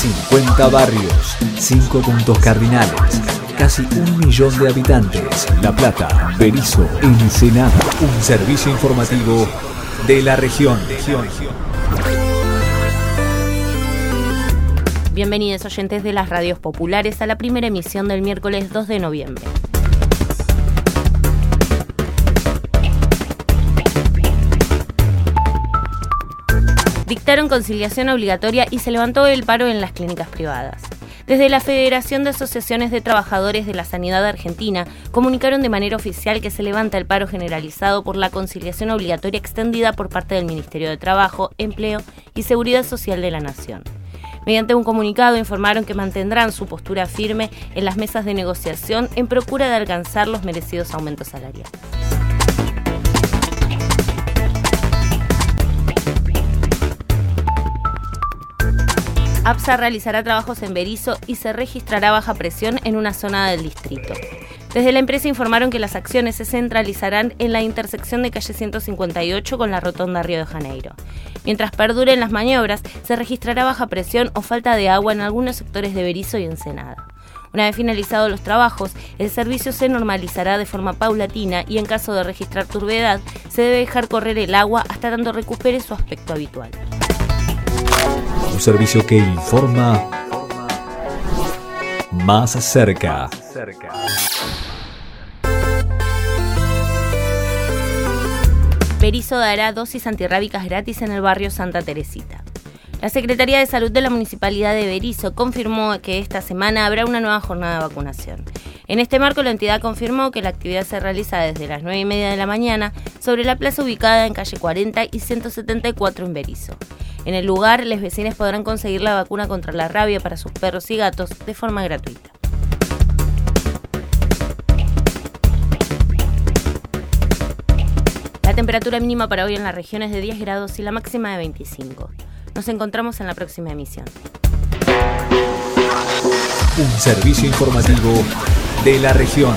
50 barrios, 5 puntos cardinales, casi un millón de habitantes. La Plata, Berizo, Ensenada. Un servicio informativo de la región. Bienvenidos oyentes de las radios populares a la primera emisión del miércoles 2 de noviembre. Dictaron conciliación obligatoria y se levantó el paro en las clínicas privadas. Desde la Federación de Asociaciones de Trabajadores de la Sanidad Argentina comunicaron de manera oficial que se levanta el paro generalizado por la conciliación obligatoria extendida por parte del Ministerio de Trabajo, Empleo y Seguridad Social de la Nación. Mediante un comunicado informaron que mantendrán su postura firme en las mesas de negociación en procura de alcanzar los merecidos aumentos salariales. APSA realizará trabajos en Berizo y se registrará baja presión en una zona del distrito. Desde la empresa informaron que las acciones se centralizarán en la intersección de calle 158 con la rotonda Río de Janeiro. Mientras perduren las maniobras, se registrará baja presión o falta de agua en algunos sectores de Berizo y Ensenada. Una vez finalizados los trabajos, el servicio se normalizará de forma paulatina y en caso de registrar turbiedad, se debe dejar correr el agua hasta tanto recupere su aspecto habitual. Un servicio que informa más cerca. Berizo dará dosis antirrábicas gratis en el barrio Santa Teresita. La Secretaría de Salud de la Municipalidad de Berizo confirmó que esta semana habrá una nueva jornada de vacunación. En este marco, la entidad confirmó que la actividad se realiza desde las 9 y media de la mañana sobre la plaza ubicada en calle 40 y 174 en Berizo. En el lugar, los vecinos podrán conseguir la vacuna contra la rabia para sus perros y gatos de forma gratuita. La temperatura mínima para hoy en la región es de 10 grados y la máxima de 25. Nos encontramos en la próxima emisión. Un servicio informativo de la región.